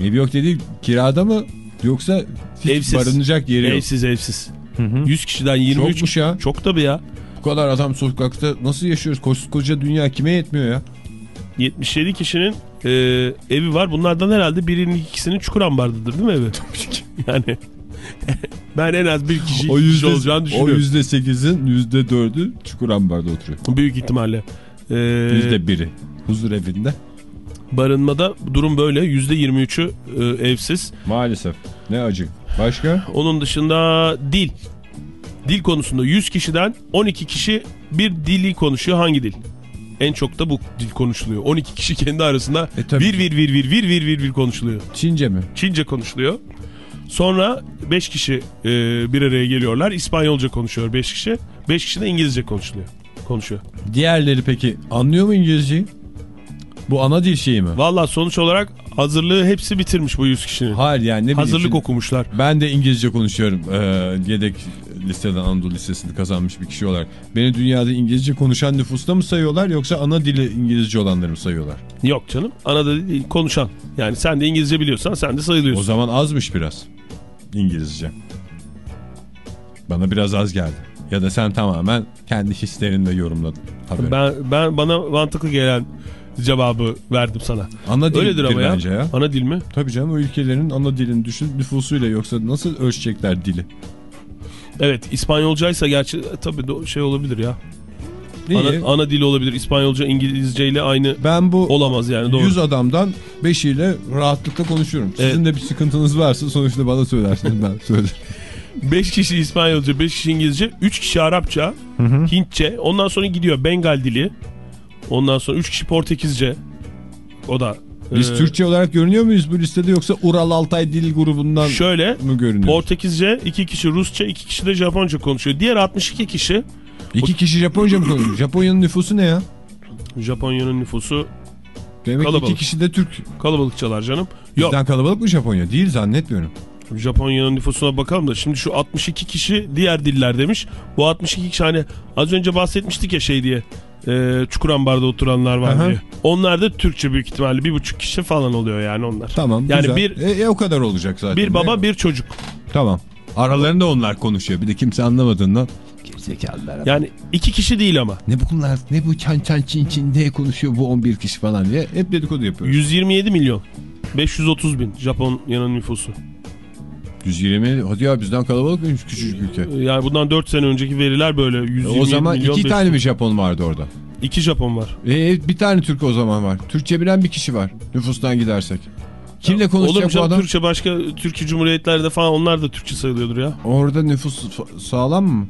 Evi yok dediği kirada mı yoksa hiç Evsiz. barınacak yeri yok. Evsiz evsiz. 100 kişiden 23 Çokmuş ya. Çok tabii ya. Bu kadar adam sokakta nasıl yaşıyoruz? Koskoca dünya kime yetmiyor ya? 77 kişinin e, evi var. Bunlardan herhalde birinin ikisinin Çukurambar'dadır değil mi evi? yani [laughs] ben en az bir kişi, O kişi yüzde, olacağını o düşünüyorum. yüzde sekizin yüzde dördü Çukurambar'da oturuyor. Büyük ihtimalle. Ee, Yüzde biri huzur evinde. barınmada durum böyle. %23'ü e, evsiz. Maalesef. Ne acı. Başka? Onun dışında dil. Dil konusunda 100 kişiden 12 kişi bir dili konuşuyor. Hangi dil? En çok da bu dil konuşuluyor. 12 kişi kendi arasında E, ki. vir vir vir vir vir vir vir konuşuluyor. Çince mi? Çince konuşuluyor. Sonra 5 kişi e, bir araya geliyorlar. İspanyolca konuşuyor 5 kişi. 5 kişi de İngilizce konuşuluyor. Konuşuyor. Diğerleri peki anlıyor mu İngilizceyi? Bu ana dil şeyi mi? Valla sonuç olarak hazırlığı hepsi bitirmiş bu 100 kişinin. Hayır yani ne bileyim. Hazırlık şimdi- okumuşlar. Ben de İngilizce konuşuyorum. Ee, yedek listeden Anadolu Lisesi'ni kazanmış bir kişi olarak. Beni dünyada İngilizce konuşan nüfusta mı sayıyorlar yoksa ana dili İngilizce olanları mı sayıyorlar? Yok canım. Ana dili konuşan. Yani sen de İngilizce biliyorsan sen de sayılıyorsun. O zaman azmış biraz İngilizce. Bana biraz az geldi. Ya da sen tamamen kendi hislerinde yorumladın. Tabii. Ben ben bana mantıklı gelen cevabı verdim sana. ana dil Öyledir ama ya. bence ya. Ana dil mi? Tabii canım o ülkelerin ana dilini düşün nüfusuyla yoksa nasıl ölçecekler dili? Evet İspanyolcaysa gerçi e, tabii şey olabilir ya. Ana, ana dili olabilir. İspanyolca İngilizce ile aynı ben bu olamaz yani doğru. 100 adamdan 5'iyle rahatlıkla konuşuyorum. Sizin de bir sıkıntınız varsa sonuçta bana söylersiniz ben söylerim. [laughs] 5 kişi İspanyolca, 5 kişi İngilizce, 3 kişi Arapça, Hintçe. Ondan sonra gidiyor Bengal dili. Ondan sonra 3 kişi Portekizce. O da Biz e, Türkçe olarak görünüyor muyuz bu listede yoksa Ural Altay dil grubundan şöyle mı görünüyoruz? Portekizce, 2 kişi Rusça, 2 kişi de Japonca konuşuyor. Diğer 62 kişi İki kişi Japonca mı konuşuyor? Japonya'nın nüfusu ne ya? Japonya'nın nüfusu Demek Kalabalık. iki kişi de Türk. kalabalıkçalar canım. Yok Bizden kalabalık mı Japonya? Değil zannetmiyorum. Japonya'nın nüfusuna bakalım da şimdi şu 62 kişi diğer diller demiş. Bu 62 kişi hani az önce bahsetmiştik ya şey diye. E, Çukurambar'da oturanlar var Aha. diye. Onlar da Türkçe büyük ihtimalle bir buçuk kişi falan oluyor yani onlar. Tamam Yani güzel. bir- E, e, o kadar olacak zaten. Bir baba bir çocuk. Tamam. Aralarında onlar konuşuyor. Bir de kimse anlamadığından. Gerizekalılar. Yani iki kişi değil ama. Ne bunlar? Ne bu çan çan çin çin ne konuşuyor bu 11 kişi falan diye. Hep dedikodu yapıyoruz. 127 milyon. 530 bin Japonya'nın nüfusu. 120. Hadi ya bizden kalabalık mıymış küçücük ülke? Yani bundan 4 sene önceki veriler böyle. 127 E, o zaman milyon iki 500. tane mi Japon vardı orada? İki Japon var. E, bir tane Türk o zaman var. Türkçe bilen bir kişi var nüfustan gidersek. Kimle Olur konuşacak bu canım adam? Türkçe başka Türkiye Cumhuriyetlerde falan onlar da Türkçe sayılıyordur ya. Orada nüfus sağlam mı?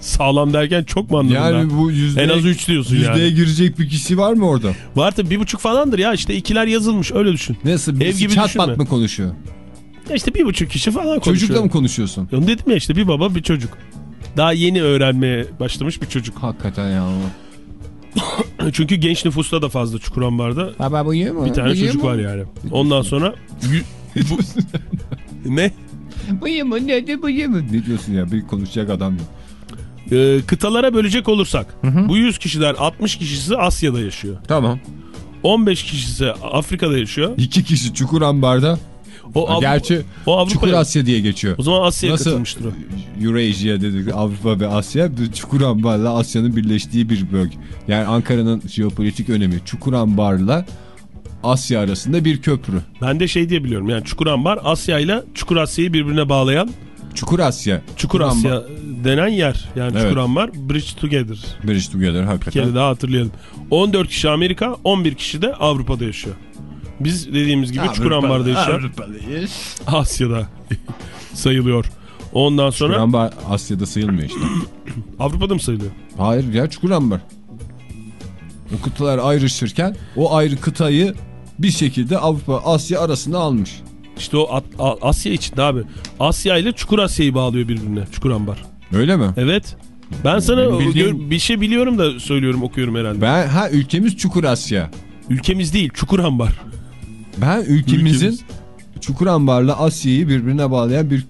Sağlam derken çok mu anladın Yani bu yüzde, En az 3 diyorsun yüzdeye yani. girecek bir kişi var mı orada? Var tabii bir buçuk falandır ya işte ikiler yazılmış öyle düşün. Nasıl? Ev Birisi gibi çat pat mı konuşuyor? Ya işte bir buçuk kişi falan konuşuyor. Çocukla mı konuşuyorsun? Ya dedim ya işte bir baba bir çocuk. Daha yeni öğrenmeye başlamış bir çocuk. Hakikaten ya. [coughs] Çünkü genç nüfusta da fazla Çukurambar'da. Baba bu mu? Bir tane çocuk var yani. Ondan sonra... bu- [laughs] ne? Bıyı mı? Ne de bıyı mı? Ne diyorsun ya? Bir konuşacak adam yok. Ee, kıtalara bölecek olursak bu 100 kişiler 60 kişisi Asya'da yaşıyor. Tamam. 15 kişisi Afrika'da yaşıyor. İki kişi Çukurambar'da. O, Avrupa, Gerçi o Avrupa Çukur Asya diye geçiyor. O zaman Asya'ya katılmıştır o. Eurasia dedik Avrupa ve Asya Çukurambar'la Asya'nın birleştiği bir bölge. Yani Ankara'nın jeopolitik önemi Çukurambar'la Asya arasında bir köprü. Ben de şey diye biliyorum yani Çukurambar Asya ile Çukur Asya'yı birbirine bağlayan Çukur Asya. Çukur Asya denen yer. Yani Evet. Çukurambar Bridge Together. Bridge Together Bir hakikaten. kere daha hatırlayalım. 14 kişi Amerika 11 kişi de Avrupa'da yaşıyor. Biz dediğimiz gibi Çukurambar'da yaşayan Avrupalıyız. Asya'da [laughs] sayılıyor. Ondan sonra Çukurambar Asya'da sayılmıyor işte. [clears throat] Avrupa'da mı sayılıyor? Hayır ya Çukurambar. O kıtalar ayrışırken o ayrı kıtayı bir şekilde Avrupa Asya arasında almış. İşte o Asya içinde abi. Asya ile Çukur Asya'yı bağlıyor birbirine Çukurambar. Öyle mi? Evet. Ben sana bildiğim- bir şey biliyorum da söylüyorum okuyorum herhalde. Ben ha ülkemiz Çukur Asya. Ülkemiz değil Çukurambar. Ben ülkemizin Ülkemiz. Çukurambar'la Asya'yı birbirine bağlayan bir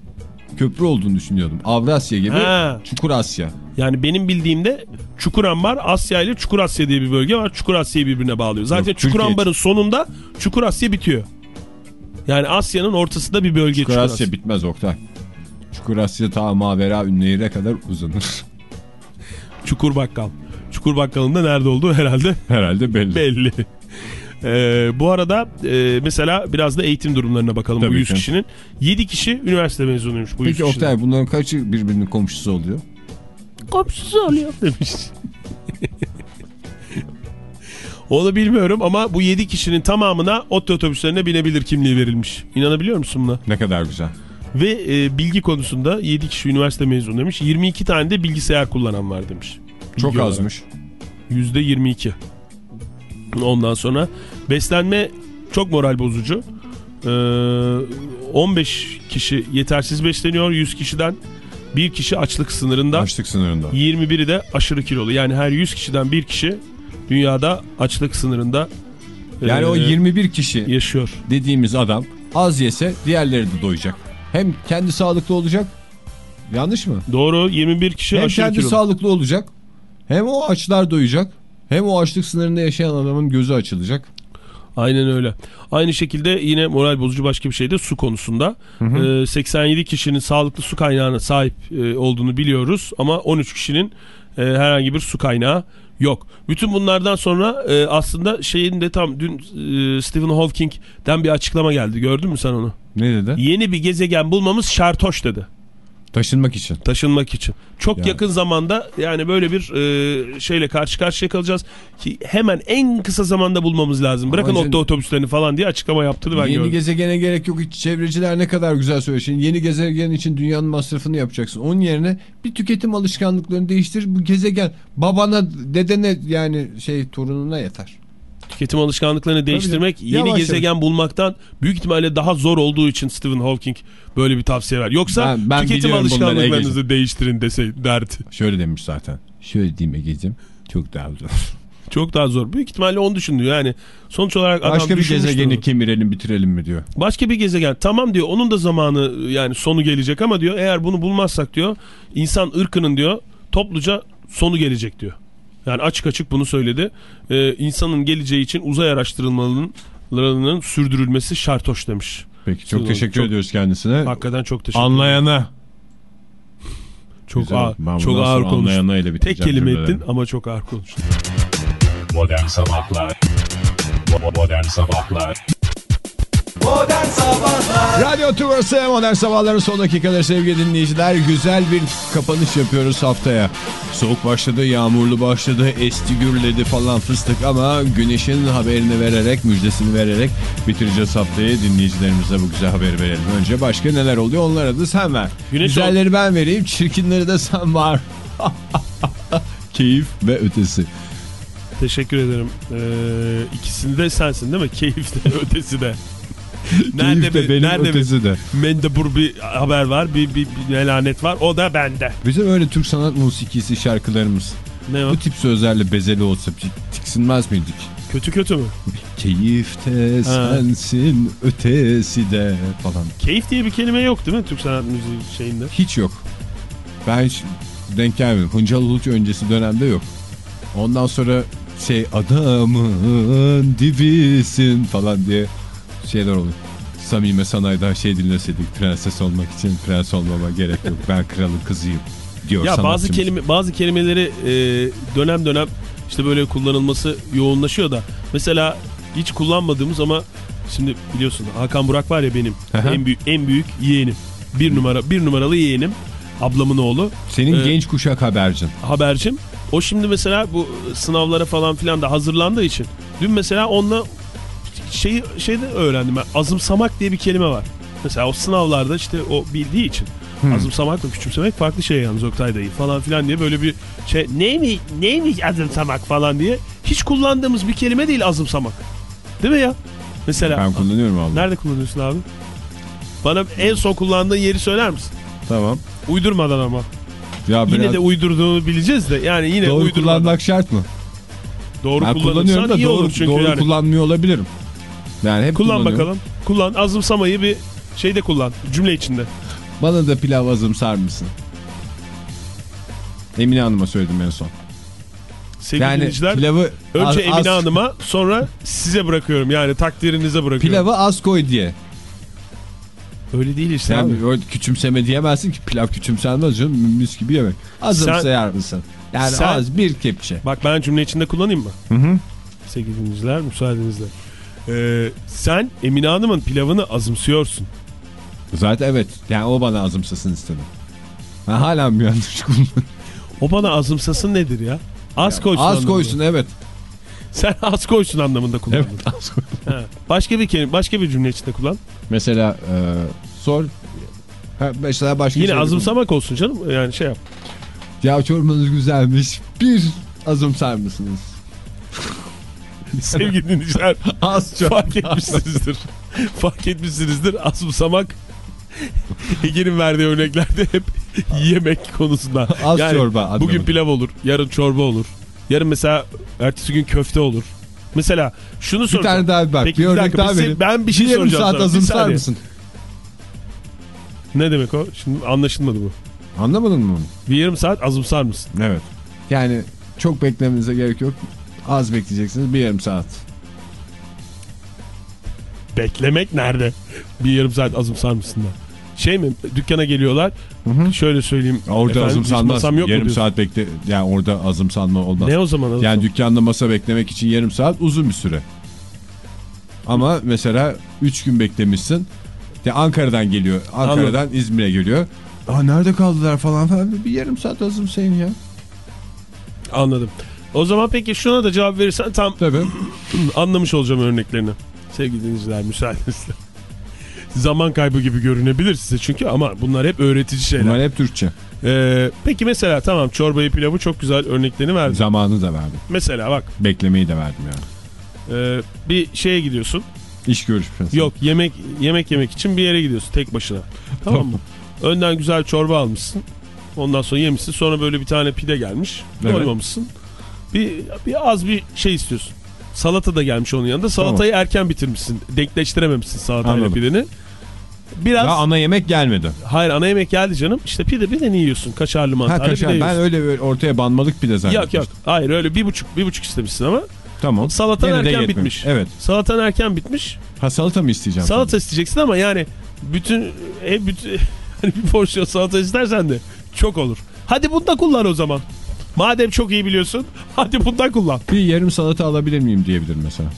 köprü olduğunu düşünüyordum. Avrasya gibi Ha. Çukur Asya. Yani benim bildiğimde Çukurambar Asya ile Çukur Asya diye bir bölge var. Çukur Asya'yı birbirine bağlıyor. Zaten Yok, Çukurambar'ın sonunda Çukur Asya bitiyor. Yani Asya'nın ortasında bir bölge Çukur Asya bitmez Oktay. Çukur Asya ta Mavera Ünleyir'e kadar uzanır. Çukur Bakkal. Çukur Bakkal'ın da nerede olduğu herhalde Herhalde belli. belli. Ee, bu arada e, mesela biraz da eğitim durumlarına bakalım Tabii bu 100 ki. kişinin. 7 kişi üniversite mezunuymuş bu 100 Peki kişiden. Oktay bunların kaçı birbirinin komşusu oluyor? komşusu oluyor [laughs] demiş. Onu bilmiyorum ama bu 7 kişinin tamamına ot otobüslerine binebilir kimliği verilmiş. İnanabiliyor musun buna? Ne kadar güzel. Ve e, bilgi konusunda 7 kişi üniversite mezunu demiş. 22 tane de bilgisayar kullanan var demiş. Çok Bilgi olarak. azmış. %22. Ondan sonra beslenme çok moral bozucu. Ee, 15 kişi yetersiz besleniyor 100 kişiden. Bir kişi açlık sınırında. Açlık sınırında. 21'i de aşırı kilolu. Yani her 100 kişiden bir kişi dünyada açlık sınırında Yani e, o 21 kişi yaşıyor. dediğimiz adam az yese diğerleri de doyacak. Hem kendi sağlıklı olacak. Yanlış mı? Doğru 21 kişi hem aşırı kendi kilolu. sağlıklı olacak. Hem o açlar doyacak. Hem o açlık sınırında yaşayan adamın gözü açılacak. Aynen öyle. Aynı şekilde yine moral bozucu başka bir şey de su konusunda. Ee, 87 kişinin sağlıklı su kaynağına sahip e, olduğunu biliyoruz ama 13 kişinin e, herhangi bir su kaynağı yok. Bütün bunlardan sonra e, aslında şeyin de tam dün e, Stephen Hawking'den bir açıklama geldi. Gördün mü sen onu? Ne dedi? Yeni bir gezegen bulmamız şartoş dedi. Taşınmak için. taşınmak için. Çok Yani. yakın zamanda yani böyle bir e, şeyle karşı karşıya kalacağız ki hemen en kısa zamanda bulmamız lazım. Bırakın Ama oto otobüslerini falan diye açıklama yaptığını ben yeni gördüm. gezegene gerek yok. Çevreciler ne kadar güzel söylüyor. Şimdi yeni gezegen için dünyanın masrafını yapacaksın. Onun yerine bir tüketim alışkanlıklarını değiştir. Bu gezegen babana, dedene yani şey torununa yeter. Tüketim alışkanlıklarını değiştirmek yeni Yavaş gezegen bulmaktan büyük ihtimalle daha zor olduğu için Stephen Hawking böyle bir tavsiye ver. Yoksa Ben- ben tüketim alışkanlıklarınızı değiştirin dese derdi. Şöyle demiş zaten. Şöyle diyeyim Ege'cim. Çok daha zor. [laughs] Çok daha zor. Büyük ihtimalle onu düşündü yani. Sonuç olarak adam Başka bir gezegeni onu. kemirelim bitirelim mi diyor. Başka bir gezegen tamam diyor onun da zamanı yani sonu gelecek ama diyor eğer bunu bulmazsak diyor insan ırkının diyor topluca sonu gelecek diyor. Yani açık açık bunu söyledi. Ee, insanın geleceği için uzay araştırmalarının sürdürülmesi şartoş demiş. Peki çok Çok- teşekkür çok- ediyoruz kendisine. Hakikaten çok teşekkür ederim. Anlayana. Çok Güzel. ağır, Ben çok ağır konuştun. Tek kelime ettin ama çok ağır konuştun. Modern Sabahlar Modern Sabahlar Modern Sabahlar Radyo Tuvası Modern Sabahların son dakikaları sevgili dinleyiciler. Güzel bir kapanış yapıyoruz haftaya. Soğuk başladı, yağmurlu başladı, esti gürledi falan fıstık ama güneşin haberini vererek, müjdesini vererek bitireceğiz haftayı. Dinleyicilerimize bu güzel haberi verelim. Önce başka neler oluyor onlara da sen ver. Güneş Güzelleri ben vereyim, çirkinleri de sen var. [laughs] Keyif ve ötesi. Teşekkür ederim. Ee, ikisinde de sensin değil mi? Keyif de ötesi de. [laughs] Nerede, bir, benim nerede bir ötesi de. mendebur bir haber var, bir, bir, bir melanet var. O da bende. Bizim öyle Türk sanat musikisi şarkılarımız Ne o? bu tip sözlerle bezeli olsa tiksinmez miydik? Kötü kötü mü? Keyifte sensin ötesi de falan. Keyif diye bir kelime yok değil mi Türk sanat müziği şeyinde? Hiç yok. Ben hiç denk gelmedim. Hıncal Uluç öncesi dönemde yok. Ondan sonra şey adamın dibisin falan diye şeyler oluyor. Samime Sanay'dan şey dinleseydik prenses olmak için prens olmama gerek yok. Ben kralın kızıyım diyor Ya bazı kelime bazı kelimeleri e, dönem dönem işte böyle kullanılması yoğunlaşıyor da mesela hiç kullanmadığımız ama şimdi biliyorsun Hakan Burak var ya benim en büyük en büyük yeğenim. Bir numara bir numaralı yeğenim. Ablamın oğlu. Senin Ee, genç kuşak habercin. habercim. O şimdi mesela bu sınavlara falan filan da hazırlandığı için dün mesela onunla şeyi şeyde öğrendim ben. Azımsamak diye bir kelime var. Mesela o sınavlarda işte o bildiği için. Azımsamakla küçümsemek farklı şey yalnız Oktay dayı falan filan diye böyle bir şey neymiş neymiş azımsamak falan diye hiç kullandığımız bir kelime değil azımsamak. Değil mi ya? Mesela Ben kullanıyorum abi. nerede kullanıyorsun abi? Bana en son kullandığın yeri söyler misin? Tamam. Uydurmadan ama. Ya Yine biraz de uydurduğunu bileceğiz de yani yine doğru uydurmadan. kullanmak şart mı? Doğru Ben kullanırsan da iyi doğru, olur çünkü doğru yani. kullanmıyor olabilirim. Yani hep Kullan bakalım. Kullan. Azımsamayı bir şeyde kullan. Cümle içinde. Bana da pilav azımsar mısın? Emine Hanım'a söyledim en son. Sevgili Yani dinleyiciler pilavı önce az, Emine az- Hanım'a sonra size bırakıyorum. Yani takdirinize bırakıyorum. pilavı az koy diye. Öyle değil işte Yani abi. öyle küçümseme diyemezsin ki pilav küçümsenmez canım mis gibi yemek. Azımsayar mısın? Yani Sen- az bir kepçe. Bak ben cümle içinde kullanayım mı? Hı hı. Sevgili dinleyiciler müsaadenizle. Ee, sen Emine Hanım'ın pilavını azımsıyorsun. Zaten evet. Yani o bana azımsasın istedim. Ben hala mı yanlış? O bana azımsasın nedir ya? Az koysun. Az anlamında. koysun evet. Sen az koysun anlamında kullandın. Evet az koy. Ha. Başka bir kelime, başka bir cümle içinde kullan. Mesela e, sor. Ha, mesela başka Yine azımsamak olsun canım. Yani şey yap. Ya çorbanız güzelmiş. Bir azımsar mısınız? [laughs] Sevgili dinleyiciler Az çok. fark etmişsinizdir. fark etmişsinizdir. Azımsamak Ege'nin verdiği örneklerde hep yemek konusunda. Az Yani çorba. anlamında. Bugün pilav olur, yarın çorba olur. Yarın mesela ertesi gün köfte olur. Mesela şunu Bir soracağım. tane daha bak. Peki, bir bir örnek dakika, daha vereyim. ben bir şey yarım soracağım saat bir azımsar mısın? Ne demek o? Şimdi anlaşılmadı bu. Anlamadın mı onu? Bir yarım saat azımsar mısın? Evet. Yani çok beklemenize gerek yok. Az bekleyeceksiniz. Bir yarım saat. Beklemek nerede? Bir yarım saat da? Şey mi? Dükkana geliyorlar. hı. Şöyle söyleyeyim. Orada efendim, azımsanmaz. yok yarım diyorsun? saat bekle. Yani orada azımsanma olmaz. Ne o zaman azımsan? Yani dükkanda masa beklemek için yarım saat uzun bir süre. Ama mesela 3 gün beklemişsin. De Ankara'dan geliyor. Ankara'dan İzmir'e geliyor. Aa nerede kaldılar falan falan. Bir yarım saat azımsayın ya. Anladım. O zaman peki şuna da cevap verirsen tam Tabii. [clears throat] anlamış olacağım örneklerini. Sevgili dinleyiciler müsaadenizle. [laughs] Zaman kaybı gibi görünebilir size çünkü ama bunlar hep öğretici şeyler. Bunlar hep Türkçe. Ee, peki mesela tamam çorbayı pilavı çok güzel örneklerini verdim. Zamanı da verdim. Mesela bak Beklemeyi de verdim yani. e, bir şeye gidiyorsun. İş görüşmesi. Yok yemek yemek yemek için bir yere gidiyorsun tek başına. Tamam mı? [laughs] Önden güzel çorba almışsın. Ondan sonra yemişsin. Sonra böyle bir tane pide gelmiş. Evet. Doymamışsın. Bir, bir az bir şey istiyorsun. Salata da gelmiş onun yanında. Salatayı erken bitirmişsin. Denkleştirememişsin salatayla pideni. Biraz Daha ana yemek gelmedi. hayır ana yemek geldi canım. İşte pide pide ne yiyorsun? Kaşarlı Ha mantarlı kaşar. pide Ben öyle böyle ortaya banmalık pide zannettim. Yok yok. Hayır öyle bir buçuk bir buçuk istemişsin ama. Tamam. Salatan de erken bitmiş. Evet. Salatan erken bitmiş. Ha salata mı isteyeceğim? Salata isteyeceksin ama yani bütün e, bütün [laughs] hani bir porsiyon salata istersen de çok olur. Hadi bunda kullan o zaman. Madem çok iyi biliyorsun, [laughs] hadi bundan kullan. Bir yarım salata alabilir miyim diyebilirim mesela.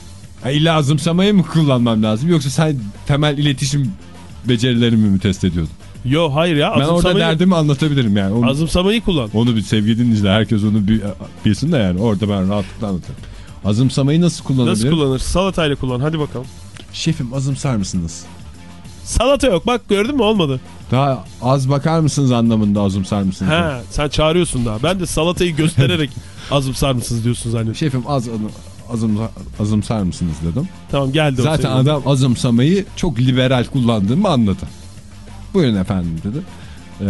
Ha, illa azımsamayı mı kullanmam lazım yoksa sen temel iletişim becerilerimi mi test ediyordun? Yo hayır ya Ben orada azımsamayı, derdimi anlatabilirim yani. Onu, azımsamayı kullan. onu bir sevgili dinleyiciler herkes onu bir, bilsin de yani orada ben rahatlıkla anlatırım. Azımsamayı nasıl kullanabilirim? Nasıl kullanır? Salatayla kullan hadi bakalım. Şefim azımsar mısınız? Salata yok bak gördün mü olmadı. Daha az bakar mısınız anlamında azımsar mısınız? He sen çağırıyorsun daha. Ben de salatayı göstererek [laughs] azımsar mısınız diyorsun zannediyorum. Şefim az azım, azımsar mısınız dedim. Tamam geldi Zaten adam azımsamayı çok liberal kullandığımı anladı. Buyurun efendim dedi. Ee,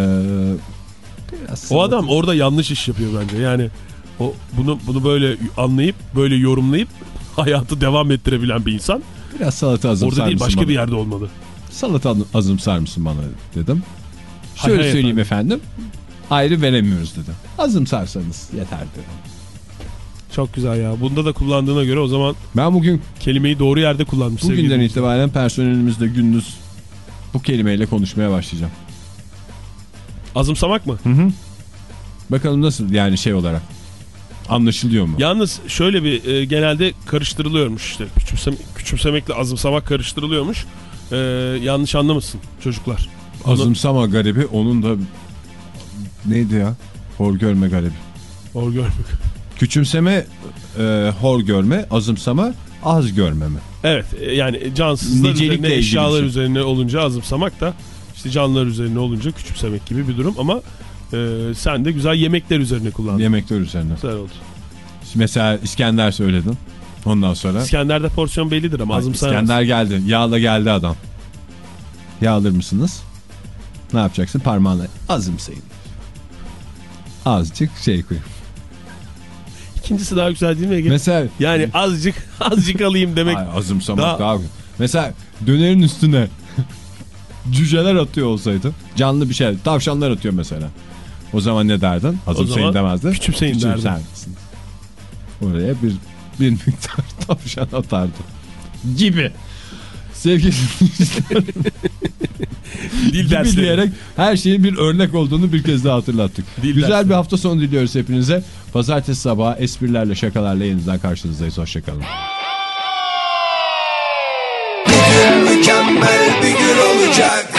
O adam orada yanlış iş yapıyor bence. Yani o bunu bunu böyle anlayıp böyle yorumlayıp [laughs] hayatı devam ettirebilen bir insan. biraz salata azımsar Orada değil başka bana? bir yerde olmalı. Salata azımsar mısın bana dedim. Şöyle hay söyleyeyim efendim. Ayrı veremiyoruz dedi. Azımsarsanız yeter dedim. Çok güzel ya. Bunda da kullandığına göre o zaman Ben bugün kelimeyi doğru yerde kullanmış. sevgili bugünden itibaren personelimizle gündüz bu kelimeyle konuşmaya başlayacağım. Azımsamak mı? Hı hı. Bakalım nasıl yani şey olarak anlaşılıyor mu? Yalnız şöyle bir e, genelde karıştırılıyormuş işte. Küçümsem, küçümsemekle azımsamak karıştırılıyormuş. E, yanlış anlamasın çocuklar. Onu- Azımsama garibi onun da neydi ya? Hor görme garibi. Or görmek. Küçümseme e, hor görme, azımsama az görmeme. Evet e, yani cansızlar Nicelikle üzerine eşyalar şey. üzerine olunca azımsamak da işte canlılar üzerine olunca küçümsemek gibi bir durum ama e, sen de güzel yemekler üzerine kullandın. Yemekler üzerine. Güzel oldu. Mesela İskender söyledin. Ondan sonra İskender'de porsiyon bellidir ama Ay, azımsayamaz. İskender geldi. Yağla geldi adam. Yağ alır mısınız? Ne yapacaksın? Parmağınla azımsayın. Azıcık şey koy. İkincisi daha güzel değil mi Ege? Mesela Yani azıcık [laughs] azıcık alayım demek. Ay, azımsamak Daha- daha... Mesela dönerin üstüne [laughs] cüceler atıyor olsaydı canlı bir şey tavşanlar atıyor mesela. O zaman ne derdin? Azımsayın demezdin. küçümseyin derdim. Küçümsersin. Oraya bir, bir miktar [laughs] tavşan atardı. Gibi. Sevgili dinleyiciler, [laughs] Dil dersleri. diyerek her şeyin bir örnek olduğunu bir kez daha hatırlattık. Dil Güzel dersleri. bir hafta sonu diliyoruz hepinize. Pazartesi sabahı esprilerle şakalarla yeniden karşınızdayız. Hoşçakalın. Mükemmel bir gün olacak